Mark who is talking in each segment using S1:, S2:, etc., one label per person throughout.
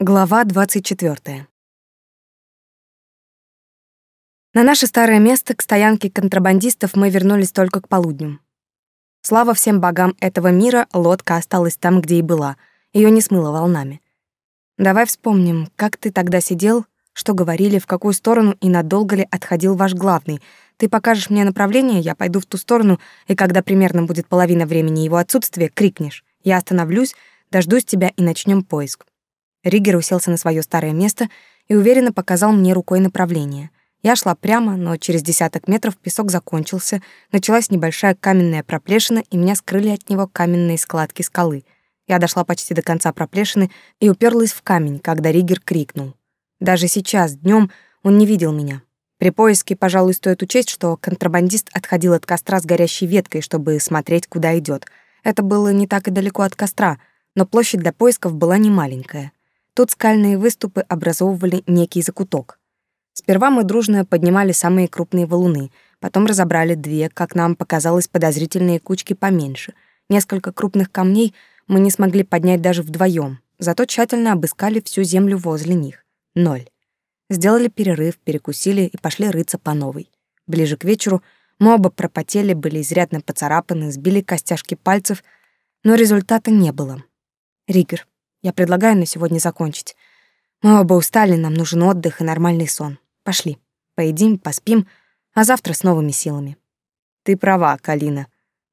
S1: Глава 24. На наше старое место к стоянке контрабандистов мы вернулись только к полудню. Слава всем богам этого мира, лодка осталась там, где и была. Ее не смыло волнами. Давай вспомним, как ты тогда сидел, что говорили, в какую сторону и надолго ли отходил ваш главный. Ты покажешь мне направление, я пойду в ту сторону, и когда примерно будет половина времени его отсутствия, крикнешь. Я остановлюсь, дождусь тебя и начнем поиск. Ригер уселся на свое старое место и уверенно показал мне рукой направление. Я шла прямо, но через десяток метров песок закончился, началась небольшая каменная проплешина, и меня скрыли от него каменные складки скалы. Я дошла почти до конца проплешины и уперлась в камень, когда Ригер крикнул. Даже сейчас, днем, он не видел меня. При поиске, пожалуй, стоит учесть, что контрабандист отходил от костра с горящей веткой, чтобы смотреть, куда идет. Это было не так и далеко от костра, но площадь для поисков была не маленькая. Тут скальные выступы образовывали некий закуток. Сперва мы дружно поднимали самые крупные валуны, потом разобрали две, как нам показалось, подозрительные кучки поменьше. Несколько крупных камней мы не смогли поднять даже вдвоем, зато тщательно обыскали всю землю возле них. Ноль. Сделали перерыв, перекусили и пошли рыться по новой. Ближе к вечеру мы оба пропотели, были изрядно поцарапаны, сбили костяшки пальцев, но результата не было. Ригер, я предлагаю на сегодня закончить. Мы оба устали, нам нужен отдых и нормальный сон. Пошли. Поедим, поспим, а завтра с новыми силами.
S2: Ты права, Калина.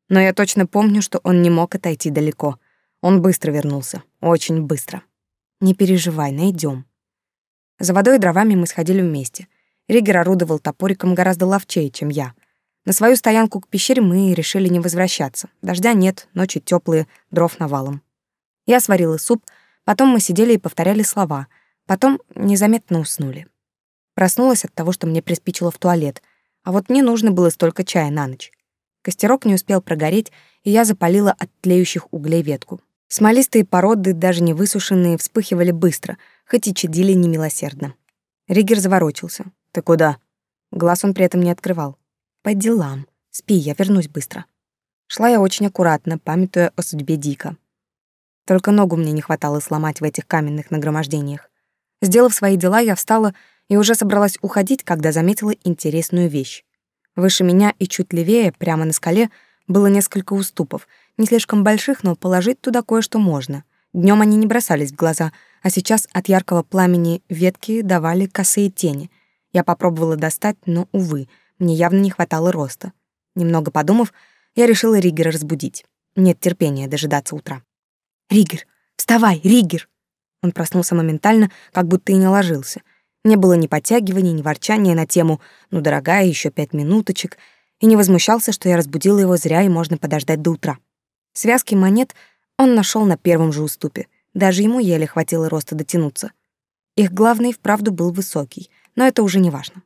S2: Но я точно помню, что он не мог отойти далеко. Он быстро вернулся. Очень быстро.
S1: Не переживай, найдем. За водой и дровами мы сходили вместе. Ригер орудовал топориком гораздо ловчее, чем я. На свою стоянку к пещере мы решили не возвращаться. Дождя нет, ночи теплые, дров навалом. Я сварила суп — Потом мы сидели и повторяли слова. Потом незаметно уснули. Проснулась от того, что мне приспичило в туалет. А вот мне нужно было столько чая на ночь. Костерок не успел прогореть, и я запалила от тлеющих углей ветку. Смолистые породы, даже не высушенные, вспыхивали быстро, хоть и чадили немилосердно. Ригер заворочился. «Ты куда?» Глаз он при этом не открывал. «По делам. Спи, я вернусь быстро». Шла я очень аккуратно, памятуя о судьбе Дика. Только ногу мне не хватало сломать в этих каменных нагромождениях. Сделав свои дела, я встала и уже собралась уходить, когда заметила интересную вещь. Выше меня и чуть левее, прямо на скале, было несколько уступов, не слишком больших, но положить туда кое-что можно. Днем они не бросались в глаза, а сейчас от яркого пламени ветки давали косые тени. Я попробовала достать, но, увы, мне явно не хватало роста. Немного подумав, я решила Ригера разбудить. Нет терпения дожидаться утра. «Ригер, вставай, Ригер!» Он проснулся моментально, как будто и не ложился. Не было ни подтягиваний, ни ворчания на тему «ну, дорогая, еще пять минуточек», и не возмущался, что я разбудила его зря и можно подождать до утра. Связки монет он нашел на первом же уступе. Даже ему еле хватило роста дотянуться. Их главный вправду был высокий, но это уже не важно.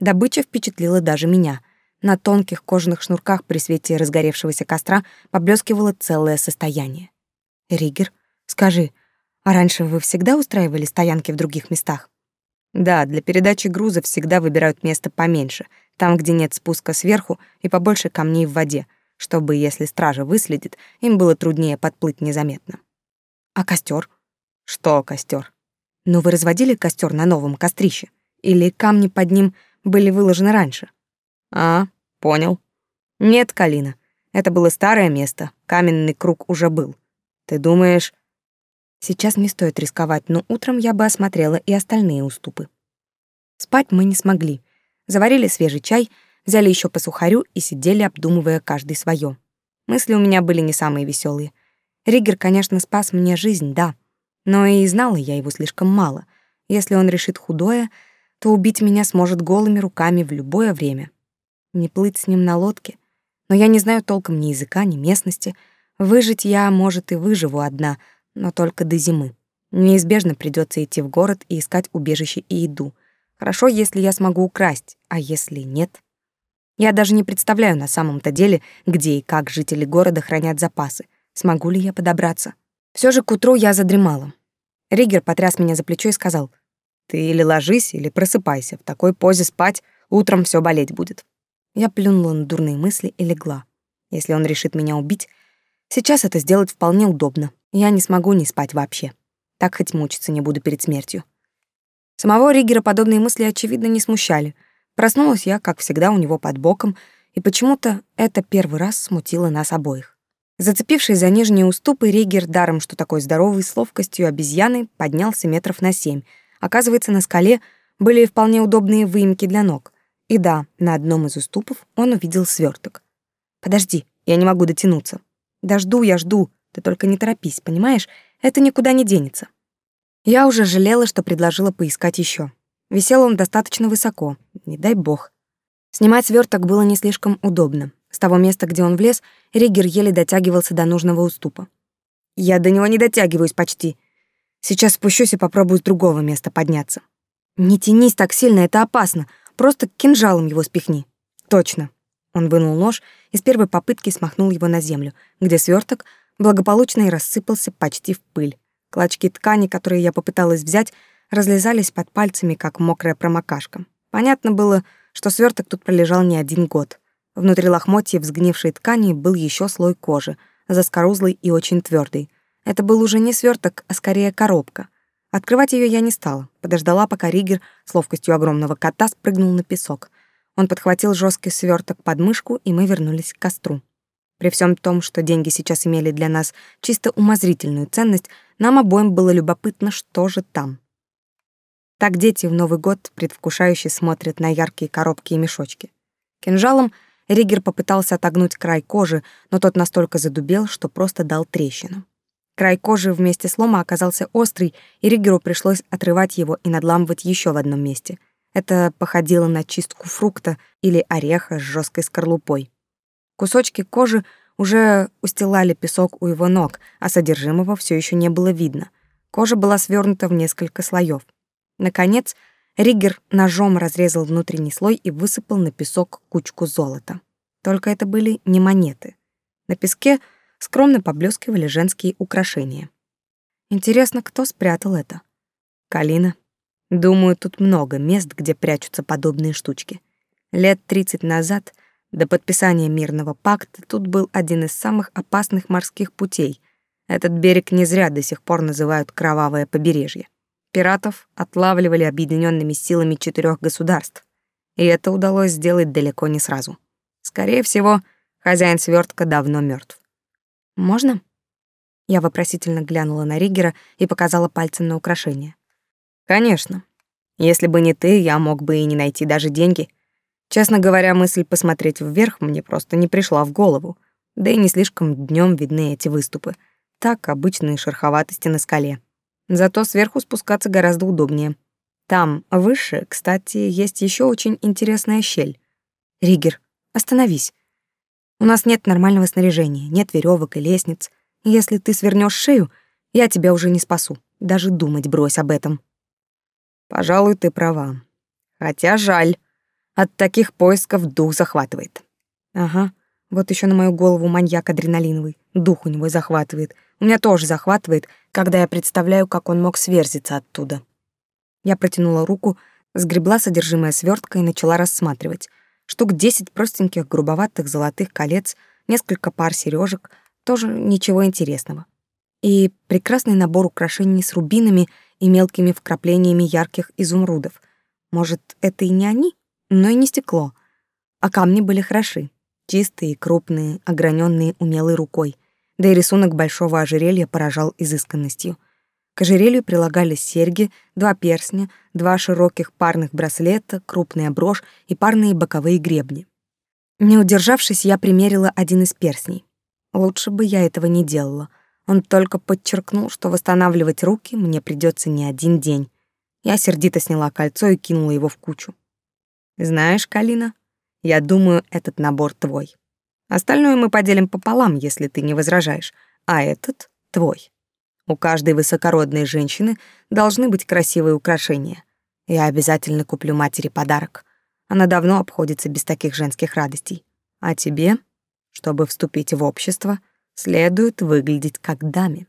S1: Добыча впечатлила даже меня. На тонких кожаных шнурках при свете разгоревшегося костра поблескивало целое состояние. Ригер, скажи, а раньше вы всегда устраивали стоянки в других местах?
S2: Да, для передачи груза всегда выбирают место поменьше, там, где нет спуска сверху и побольше камней в воде, чтобы, если стража выследит, им было труднее подплыть незаметно.
S1: А костер?
S2: Что костер?
S1: Ну вы разводили костер на новом кострище? Или камни под ним были выложены раньше?
S2: А, понял. Нет, Калина, это было старое место, каменный круг уже был. Ты думаешь...
S1: Сейчас не стоит рисковать, но утром я бы осмотрела и остальные уступы. Спать мы не смогли. Заварили свежий чай, взяли еще по сухарю и сидели, обдумывая каждый свое. Мысли у меня были не самые веселые. Ригер, конечно, спас мне жизнь, да, но и знала я его слишком мало. Если он решит худое, то убить меня сможет голыми руками в любое время. Не плыть с ним на лодке, но я не знаю толком ни языка, ни местности — Выжить я, может, и выживу одна, но только до зимы. Неизбежно придется идти в город и искать убежище и еду. Хорошо, если я смогу украсть, а если нет? Я даже не представляю на самом-то деле, где и как жители города хранят запасы. Смогу ли я подобраться? Все же к утру я задремала. Ригер потряс меня за плечо и сказал, «Ты или ложись, или просыпайся. В такой позе спать, утром все болеть будет». Я плюнула на дурные мысли и легла. Если он решит меня убить, Сейчас это сделать вполне удобно. Я не смогу не спать вообще. Так хоть мучиться не буду перед смертью. Самого Ригера подобные мысли, очевидно, не смущали. Проснулась я, как всегда, у него под боком, и почему-то это первый раз смутило нас обоих. Зацепившись за нижние уступы, Ригер, даром что такой здоровый, с ловкостью обезьяны, поднялся метров на семь. Оказывается, на скале были вполне удобные выемки для ног. И да, на одном из уступов он увидел сверток. «Подожди, я не могу дотянуться». «Да жду я, жду. Ты только не торопись, понимаешь? Это никуда не денется». Я уже жалела, что предложила поискать еще. Висел он достаточно высоко, не дай бог. Снимать сверток было не слишком удобно. С того места, где он влез, Ригер еле дотягивался до нужного уступа. Я до него не дотягиваюсь почти. Сейчас спущусь и попробую с другого места подняться. Не тянись так сильно, это опасно. Просто кинжалом его спихни. Точно. Он вынул нож и с первой попытки смахнул его на землю, где сверток благополучно и рассыпался почти в пыль. Клочки ткани, которые я попыталась взять, разлезались под пальцами, как мокрая промокашка. Понятно было, что сверток тут пролежал не один год. Внутри лохмотьев сгнившей ткани был еще слой кожи, заскорузлый и очень твердый. Это был уже не сверток, а скорее коробка. Открывать ее я не стала, подождала, пока Ригер с ловкостью огромного кота спрыгнул на песок. Он подхватил жесткий сверток под мышку, и мы вернулись к костру. При всем том, что деньги сейчас имели для нас чисто умозрительную ценность, нам обоим было любопытно, что же там. Так дети в Новый год предвкушающе смотрят на яркие коробки и мешочки. Кинжалом Ригер попытался отогнуть край кожи, но тот настолько задубел, что просто дал трещину. Край кожи вместе с лома оказался острый, и Ригеру пришлось отрывать его и надламывать еще в одном месте. Это походило на чистку фрукта или ореха с жесткой скорлупой. Кусочки кожи уже устилали песок у его ног, а содержимого все еще не было видно. Кожа была свернута в несколько слоев. Наконец, Ригер ножом разрезал внутренний слой и высыпал на песок кучку золота. Только это были не монеты. На песке — скромно поблескивали женские украшения. Интересно, кто спрятал это? Калина. Думаю, тут много мест, где прячутся подобные штучки. Лет 30 назад, до подписания мирного пакта, тут был один из самых опасных морских путей. Этот берег не зря до сих пор называют Кровавое побережье. Пиратов отлавливали объединенными силами четырех государств. И это удалось сделать далеко не сразу. Скорее всего, хозяин свертка давно мертв. Можно? Я вопросительно глянула на Ригера и показала пальцем на украшение. Конечно. Если бы не ты, я мог бы и не найти даже деньги. Честно говоря, мысль посмотреть вверх мне просто не пришла в голову. Да и не слишком днем видны эти выступы. Так, обычные шероховатости на скале. Зато сверху спускаться гораздо удобнее. Там, выше, кстати, есть еще очень интересная щель. Ригер, остановись. У нас нет нормального снаряжения, нет веревок и лестниц. Если ты свернешь шею, я тебя уже не спасу. Даже думать брось об этом. Пожалуй, ты права. Хотя жаль. От таких поисков дух захватывает. Ага. Вот еще на мою голову маньяк адреналиновый. Дух у него захватывает. У меня тоже захватывает, когда я представляю, как он мог сверзиться оттуда. Я протянула руку, сгребла содержимое свертка и начала рассматривать — штук десять простеньких грубоватых золотых колец, несколько пар сережек, тоже ничего интересного. И прекрасный набор украшений с рубинами и мелкими вкраплениями ярких изумрудов. Может, это и не они, но и не стекло. А камни были хороши, чистые, крупные, ограненные умелой рукой. Да и рисунок большого ожерелья поражал изысканностью — к ожерелью прилагались серьги, два перстня, два широких парных браслета, крупная брошь и парные боковые гребни. Не удержавшись, я примерила один из перстней. Лучше бы я этого не делала. Он только подчеркнул, что восстанавливать руки мне придется не один день. Я сердито сняла кольцо и кинула его в кучу. Знаешь, Калина, я думаю, этот набор твой. Остальное мы поделим пополам, если ты не возражаешь, а этот твой. У каждой высокородной женщины должны быть красивые украшения. Я обязательно куплю матери подарок. Она давно обходится без таких женских радостей. А тебе, чтобы вступить в общество, следует выглядеть как даме.